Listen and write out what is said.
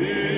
Yeah.